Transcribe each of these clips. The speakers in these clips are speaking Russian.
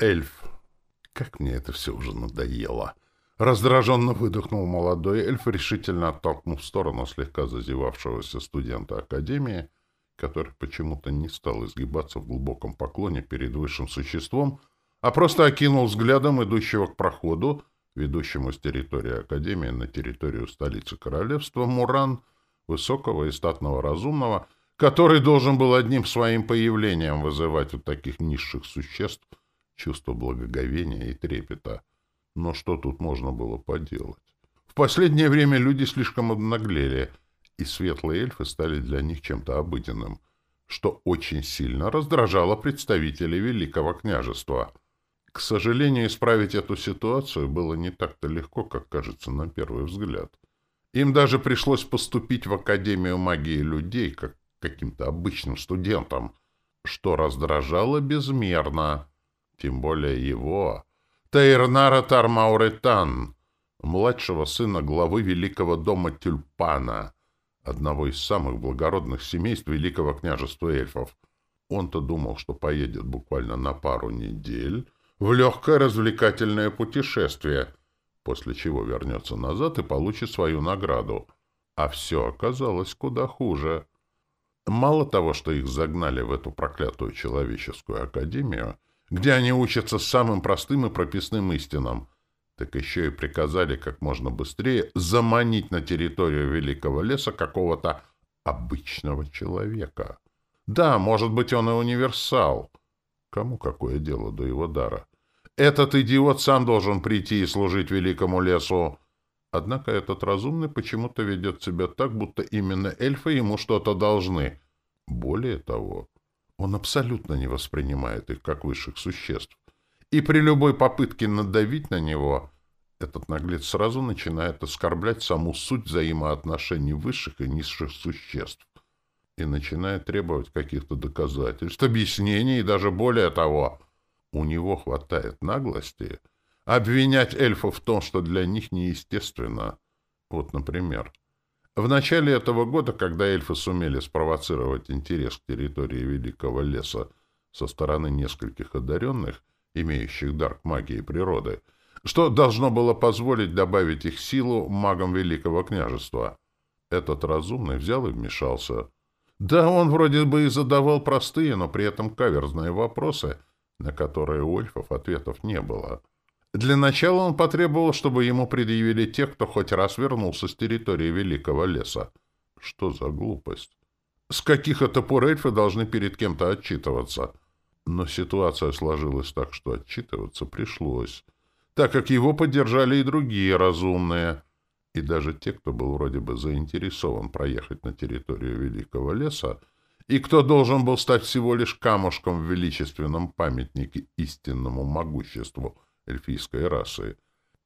Эльф. Как мне это все уже надоело. Раздраженно выдохнул молодой эльф, решительно оттолкнув в сторону слегка зазевавшегося студента Академии, который почему-то не стал изгибаться в глубоком поклоне перед высшим существом, а просто окинул взглядом идущего к проходу, ведущему с территории Академии на территорию столицы королевства, Муран, высокого и статного разумного, который должен был одним своим появлением вызывать у таких низших существ чувство благоговения и трепета. Но что тут можно было поделать? В последнее время люди слишком обнаглели, и светлые эльфы стали для них чем-то обыденным, что очень сильно раздражало представителей Великого княжества. К сожалению, исправить эту ситуацию было не так-то легко, как кажется на первый взгляд. Им даже пришлось поступить в Академию магии людей, как каким-то обычным студентам, что раздражало безмерно. Тем более его, Тейрнара Тармауретан, младшего сына главы Великого дома Тюльпана, одного из самых благородных семейств Великого княжества эльфов. Он-то думал, что поедет буквально на пару недель в легкое развлекательное путешествие, после чего вернется назад и получит свою награду. А все оказалось куда хуже. Мало того, что их загнали в эту проклятую человеческую академию, где они учатся самым простым и прописным истинам, так еще и приказали как можно быстрее заманить на территорию Великого леса какого-то обычного человека. Да, может быть, он и универсал. Кому какое дело до его дара? Этот идиот сам должен прийти и служить Великому лесу. Однако этот разумный почему-то ведет себя так, будто именно эльфы ему что-то должны. Более того, он абсолютно не воспринимает их как высших существ. И при любой попытке надавить на него, этот наглец сразу начинает оскорблять саму суть взаимоотношений высших и низших существ и начинает требовать каких-то доказательств, объяснений и даже более того, у него хватает наглости обвинять эльфов в том, что для них неестественно. Вот, например, в начале этого года, когда эльфы сумели спровоцировать интерес к территории Великого леса со стороны нескольких одаренных, имеющих дар к магии природы, что должно было позволить добавить их силу магам Великого княжества, этот разумный взял и вмешался. Да, он вроде бы и задавал простые, но при этом каверзные вопросы, на которые у эльфов ответов не было. Для начала он потребовал, чтобы ему предъявили те, кто хоть раз вернулся с территории Великого леса. Что за глупость? С каких это пор эльфы должны перед кем-то отчитываться? Но ситуация сложилась так, что отчитываться пришлось, так как его поддержали и другие разумные, и даже те, кто был вроде бы заинтересован проехать на территорию Великого леса, и кто должен был стать всего лишь камушком в величественном памятнике истинному могуществу — эльфийской расы.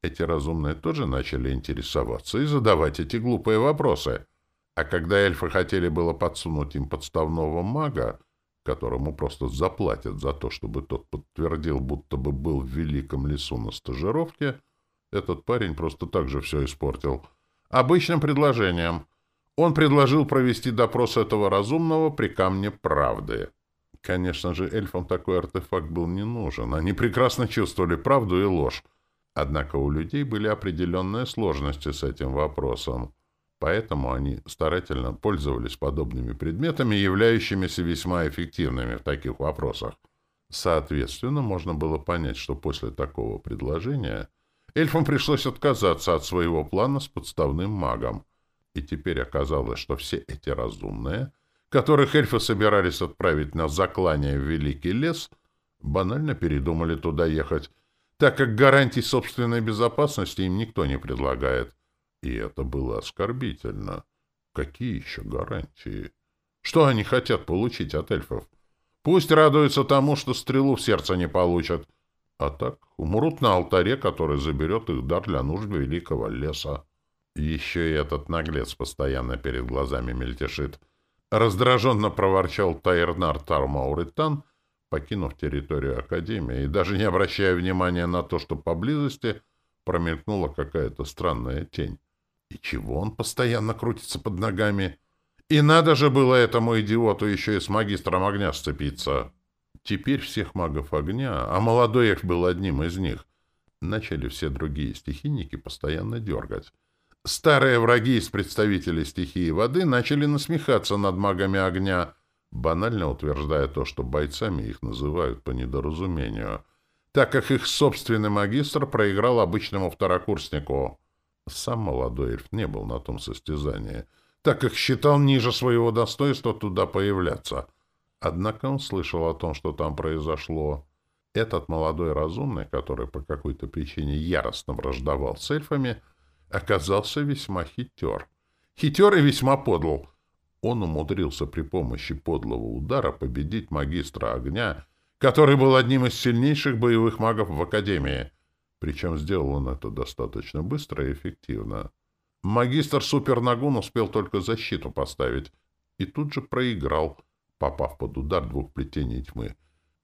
Эти разумные тоже начали интересоваться и задавать эти глупые вопросы. А когда эльфы хотели было подсунуть им подставного мага, которому просто заплатят за то, чтобы тот подтвердил, будто бы был в великом лесу на стажировке, этот парень просто так же все испортил. Обычным предложением. Он предложил провести допрос этого разумного при камне правды. Конечно же, эльфам такой артефакт был не нужен. Они прекрасно чувствовали правду и ложь. Однако у людей были определенные сложности с этим вопросом. Поэтому они старательно пользовались подобными предметами, являющимися весьма эффективными в таких вопросах. Соответственно, можно было понять, что после такого предложения эльфам пришлось отказаться от своего плана с подставным магом. И теперь оказалось, что все эти разумные — которых эльфы собирались отправить на заклание в Великий лес, банально передумали туда ехать, так как гарантий собственной безопасности им никто не предлагает. И это было оскорбительно. Какие еще гарантии? Что они хотят получить от эльфов? Пусть радуются тому, что стрелу в сердце не получат. А так умрут на алтаре, который заберет их дар для нужд великого леса. Еще и этот наглец постоянно перед глазами мельтешит — Раздраженно проворчал Тайрнар Тармауритан, покинув территорию Академии, и даже не обращая внимания на то, что поблизости промелькнула какая-то странная тень. И чего он постоянно крутится под ногами? И надо же было этому идиоту еще и с магистром огня сцепиться. Теперь всех магов огня, а молодой эльф был одним из них, начали все другие стихийники постоянно дергать. Старые враги из представителей стихии воды начали насмехаться над магами огня, банально утверждая то, что бойцами их называют по недоразумению, так как их собственный магистр проиграл обычному второкурснику. Сам молодой эльф не был на том состязании, так как считал ниже своего достоинства туда появляться — Однако он слышал о том, что там произошло. Этот молодой разумный, который по какой-то причине яростно враждовал с эльфами, оказался весьма хитер. Хитер и весьма подл. Он умудрился при помощи подлого удара победить магистра огня, который был одним из сильнейших боевых магов в Академии. Причем сделал он это достаточно быстро и эффективно. Магистр Супернагун успел только защиту поставить и тут же проиграл — попав под удар двух плетений тьмы.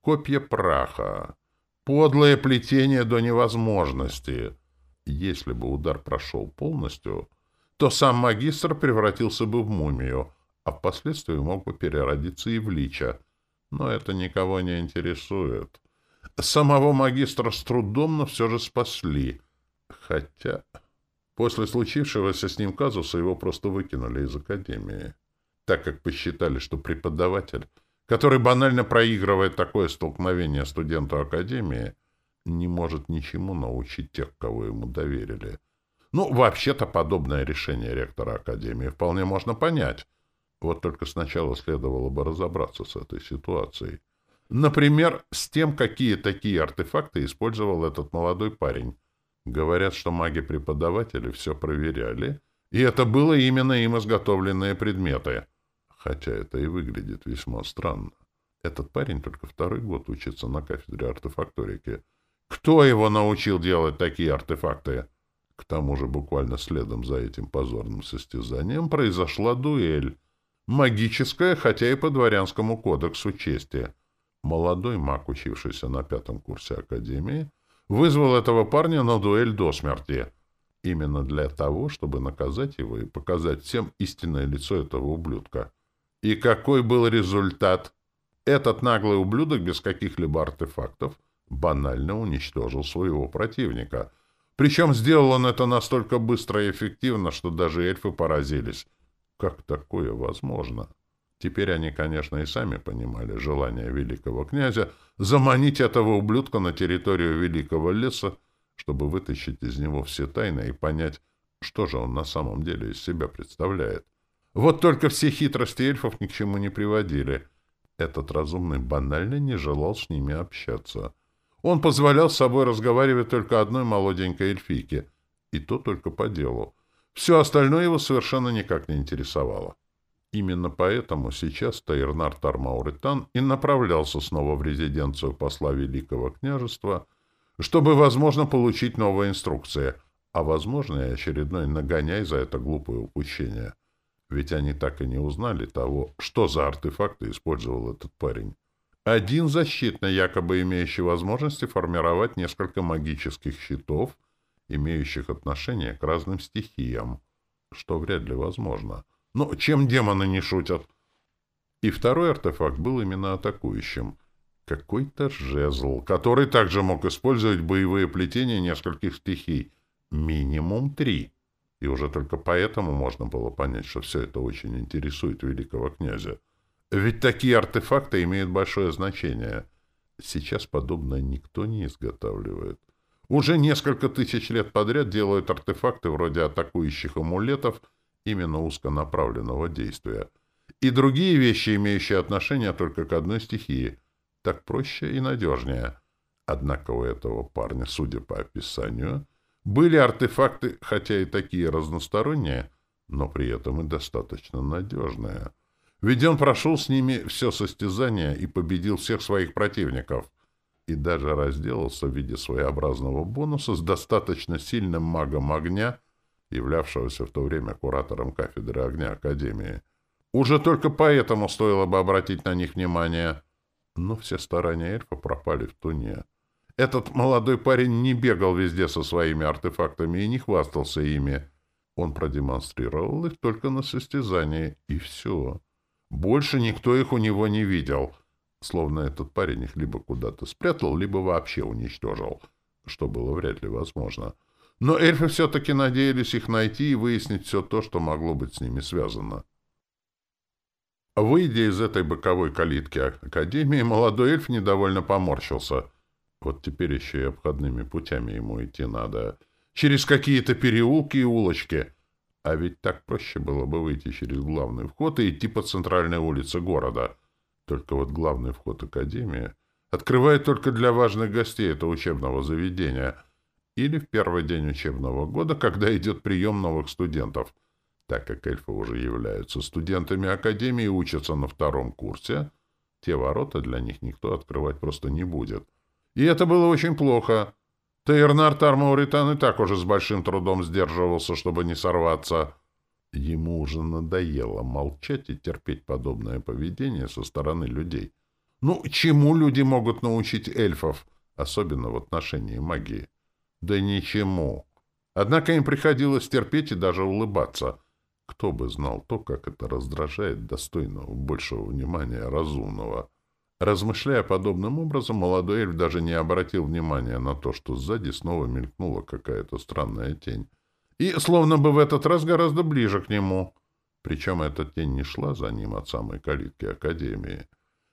Копья праха. Подлое плетение до невозможности. Если бы удар прошел полностью, то сам магистр превратился бы в мумию, а впоследствии мог бы переродиться и в лича. Но это никого не интересует. Самого магистра с трудом, но все же спасли. Хотя после случившегося с ним казуса его просто выкинули из академии так как посчитали, что преподаватель, который банально проигрывает такое столкновение студенту Академии, не может ничему научить тех, кого ему доверили. Ну, вообще-то подобное решение ректора Академии вполне можно понять. Вот только сначала следовало бы разобраться с этой ситуацией. Например, с тем, какие такие артефакты использовал этот молодой парень. Говорят, что маги-преподаватели все проверяли, и это было именно им изготовленные предметы — хотя это и выглядит весьма странно. Этот парень только второй год учится на кафедре артефакторики. Кто его научил делать такие артефакты? К тому же буквально следом за этим позорным состязанием произошла дуэль. Магическая, хотя и по дворянскому кодексу чести. Молодой маг, учившийся на пятом курсе академии, вызвал этого парня на дуэль до смерти. Именно для того, чтобы наказать его и показать всем истинное лицо этого ублюдка. И какой был результат? Этот наглый ублюдок без каких-либо артефактов банально уничтожил своего противника. Причем сделал он это настолько быстро и эффективно, что даже эльфы поразились. Как такое возможно? Теперь они, конечно, и сами понимали желание великого князя заманить этого ублюдка на территорию великого леса, чтобы вытащить из него все тайны и понять, что же он на самом деле из себя представляет. Вот только все хитрости эльфов ни к чему не приводили. Этот разумный банально не желал с ними общаться. Он позволял с собой разговаривать только одной молоденькой эльфийке, и то только по делу. Все остальное его совершенно никак не интересовало. Именно поэтому сейчас Таирнар Тармауритан и направлялся снова в резиденцию посла Великого княжества, чтобы, возможно, получить новые инструкции, а, возможно, и очередной нагоняй за это глупое упущение — ведь они так и не узнали того, что за артефакты использовал этот парень. Один защитный, якобы имеющий возможности формировать несколько магических щитов, имеющих отношение к разным стихиям, что вряд ли возможно. Но чем демоны не шутят? И второй артефакт был именно атакующим. Какой-то жезл, который также мог использовать боевые плетения нескольких стихий. Минимум три. И уже только поэтому можно было понять, что все это очень интересует великого князя. Ведь такие артефакты имеют большое значение. Сейчас подобное никто не изготавливает. Уже несколько тысяч лет подряд делают артефакты вроде атакующих амулетов именно узконаправленного действия. И другие вещи, имеющие отношение только к одной стихии. Так проще и надежнее. Однако у этого парня, судя по описанию, были артефакты, хотя и такие разносторонние, но при этом и достаточно надежные. Ведь он прошел с ними все состязание и победил всех своих противников. И даже разделался в виде своеобразного бонуса с достаточно сильным магом огня, являвшегося в то время куратором кафедры огня Академии. Уже только поэтому стоило бы обратить на них внимание. Но все старания эльфа пропали в туне. Этот молодой парень не бегал везде со своими артефактами и не хвастался ими. Он продемонстрировал их только на состязании, и все. Больше никто их у него не видел. Словно этот парень их либо куда-то спрятал, либо вообще уничтожил, что было вряд ли возможно. Но эльфы все-таки надеялись их найти и выяснить все то, что могло быть с ними связано. Выйдя из этой боковой калитки Академии, молодой эльф недовольно поморщился. Вот теперь еще и обходными путями ему идти надо. Через какие-то переулки и улочки. А ведь так проще было бы выйти через главный вход и идти по центральной улице города. Только вот главный вход Академии открывает только для важных гостей этого учебного заведения или в первый день учебного года, когда идет прием новых студентов — так как эльфы уже являются студентами Академии и учатся на втором курсе, те ворота для них никто открывать просто не будет. И это было очень плохо. Тейрнар Тармауритан и так уже с большим трудом сдерживался, чтобы не сорваться. Ему уже надоело молчать и терпеть подобное поведение со стороны людей. Ну, чему люди могут научить эльфов, особенно в отношении магии? Да ничему. Однако им приходилось терпеть и даже улыбаться — кто бы знал то, как это раздражает достойного большего внимания разумного. Размышляя подобным образом, молодой эльф даже не обратил внимания на то, что сзади снова мелькнула какая-то странная тень. И словно бы в этот раз гораздо ближе к нему. Причем эта тень не шла за ним от самой калитки Академии.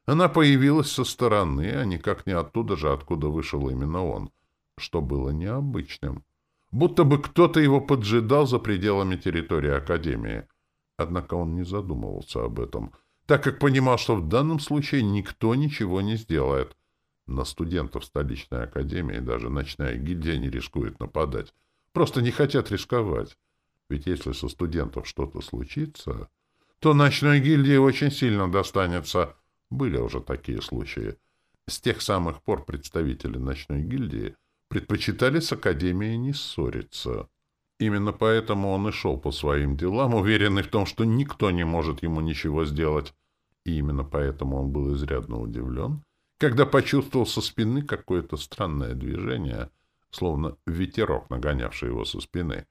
Она появилась со стороны, а никак не оттуда же, откуда вышел именно он, что было необычным будто бы кто-то его поджидал за пределами территории Академии. Однако он не задумывался об этом, так как понимал, что в данном случае никто ничего не сделает. На студентов столичной Академии даже ночная гильдия не рискует нападать. Просто не хотят рисковать. Ведь если со студентов что-то случится, то ночной гильдии очень сильно достанется. Были уже такие случаи. С тех самых пор представители ночной гильдии — предпочитали с Академией не ссориться. Именно поэтому он и шел по своим делам, уверенный в том, что никто не может ему ничего сделать. И именно поэтому он был изрядно удивлен, когда почувствовал со спины какое-то странное движение, словно ветерок, нагонявший его со спины.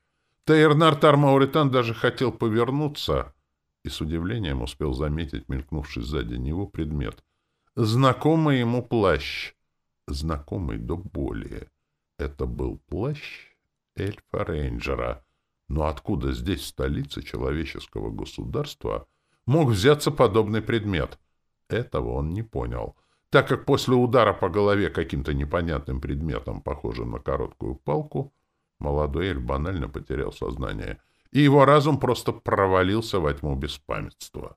Тейрнар Тармауритан даже хотел повернуться и с удивлением успел заметить мелькнувший сзади него предмет. Знакомый ему плащ, знакомый до боли. Это был плащ эльфа-рейнджера. Но откуда здесь, в столице человеческого государства, мог взяться подобный предмет? Этого он не понял, так как после удара по голове каким-то непонятным предметом, похожим на короткую палку, молодой эльф банально потерял сознание, и его разум просто провалился во тьму беспамятства.